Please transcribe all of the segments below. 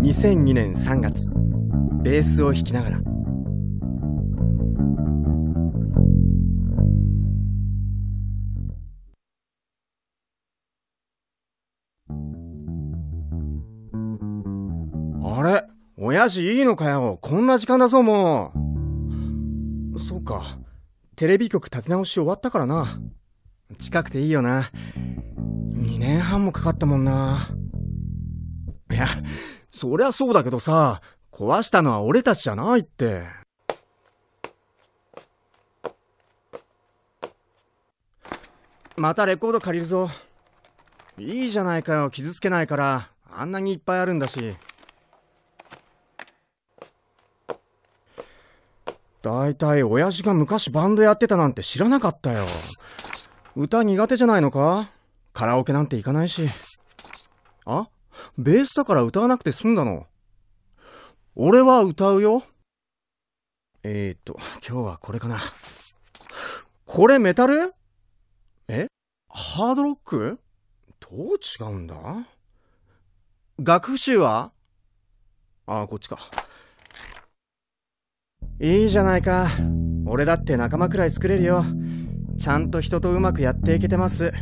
2002年3月ベースを弾きながら。あれ？親父いいのかよ？こんな時間だぞもう。そうか。テレビ局立て直し終わったからな。近くていいよな。2年半もかかったもんな。いやそりゃそうだけどさ壊したのは俺たちじゃないって。またレコード借りるぞ。いいじゃないかよ。傷つけないから。あんなにいっぱいあるんだし。だいたい親父が昔バンドやってたなんて知らなかったよ。歌苦手じゃないのか？カラオケなんて行かないし。あ？ベースだから歌わなくて済んだの？俺は歌うよ。えー、っと今日はこれかな。これメタル？え？ハードロック？どう違うんだ？楽譜集は？ああ、こっちか。いいじゃないか。俺だって仲間くらい作れるよ。ちゃんと人とうまくやっていけてます。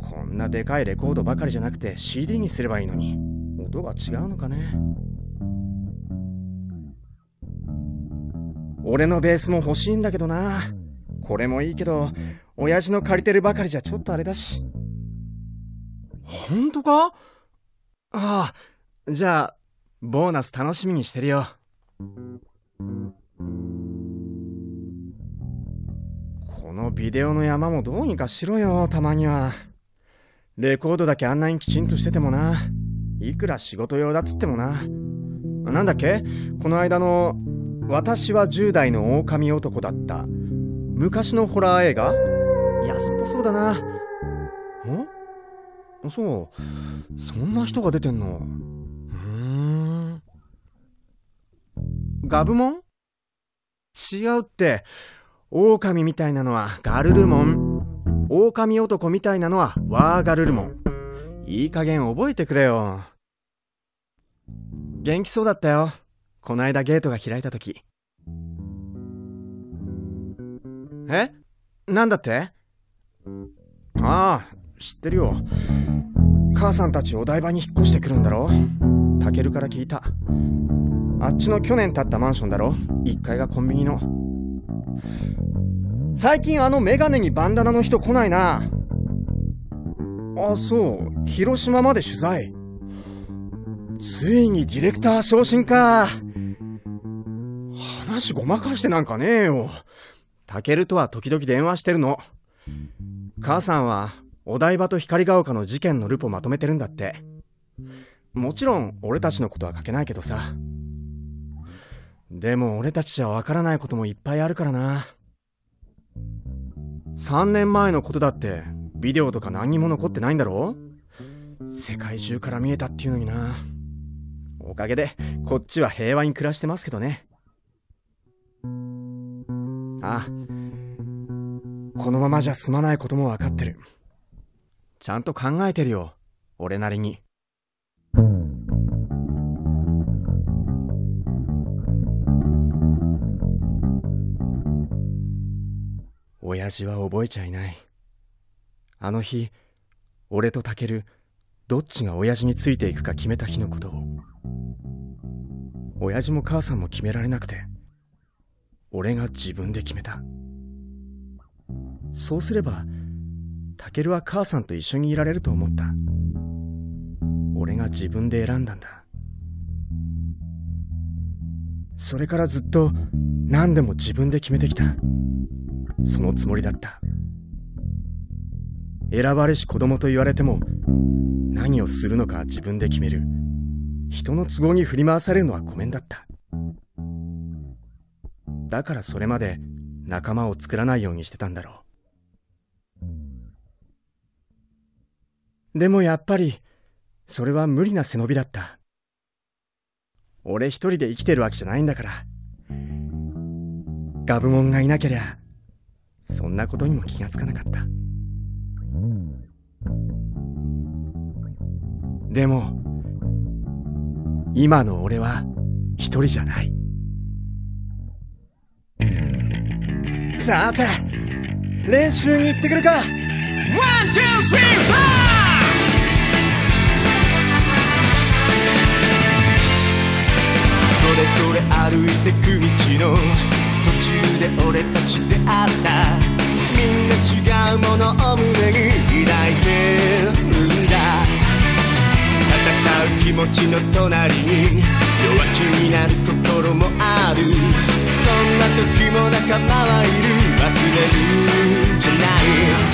こんなでかいレコードばかりじゃなくて CD にすればいいのに。音が違うのかね。俺のベースも欲しいんだけどな。これもいいけど、親父の借りてるばかりじゃちょっとあれだし。ほんとか？ああ、じゃあ、ボーナス楽しみにしてるよ。このビデオの山もどうにかしろよ、たまには。レコードだけあんなにきちんとしててもな。いくら仕事用だっつってもな。なんだっけ？この間の、私は10代の狼男だった。昔のホラー映画？安っぽそうだな。んそう。そんな人が出てんの？ふん。ガブモン？違うって。狼みたいなのはガルルモン。狼男みたいなのはワーガルルモン。いい加減覚えてくれよ。元気そうだったよ。こないだゲートが開いた時。え？なんだって？ああ、知ってるよ。母さんたちお台場に引っ越してくるんだろ？タケルから聞いた。あっちの去年建ったマンションだろ ?1 階がコンビニの。最近あのメガネにバンダナの人来ないな。あ、そう。広島まで取材。ついにディレクター昇進か。話ごまかしてなんかねえよ。タケルとは時々電話してるの。母さんは、お台場と光が丘の事件のルポまとめてるんだって。もちろん、俺たちのことは書けないけどさ。でも俺たちじゃわからないこともいっぱいあるからな。3年前のことだって、ビデオとか何にも残ってないんだろ？世界中から見えたっていうのにな。おかげで、こっちは平和に暮らしてますけどね。ああ。このままじゃ済まないこともわかってる。ちゃんと考えてるよ。俺なりに。親父は覚えちゃいない。あの日、俺とタケル、どっちが親父についていくか決めた日のことを。親父も母さんも決められなくて、俺が自分で決めた。そうすれば、タケルは母さんと一緒にいられると思った。俺が自分で選んだんだ。それからずっと何でも自分で決めてきた。そのつもりだった。選ばれし子供と言われても、何をするのか自分で決める。人の都合に振り回されるのはごめんだった。だからそれまで仲間を作らないようにしてたんだろう。でもやっぱり、それは無理な背伸びだった。俺一人で生きてるわけじゃないんだから。ガブモンがいなけりゃ、そんなことにも気がつかなかった。でも、今の俺は一人じゃない。さて、練習に行ってくるか !1、2、3、それぞれ歩いてく道の途中で俺たち出会ったうものを胸に抱いてるんだ。戦う気持ちの隣に弱気になる心もある。そんな時も仲間はいる。忘れるんじゃない。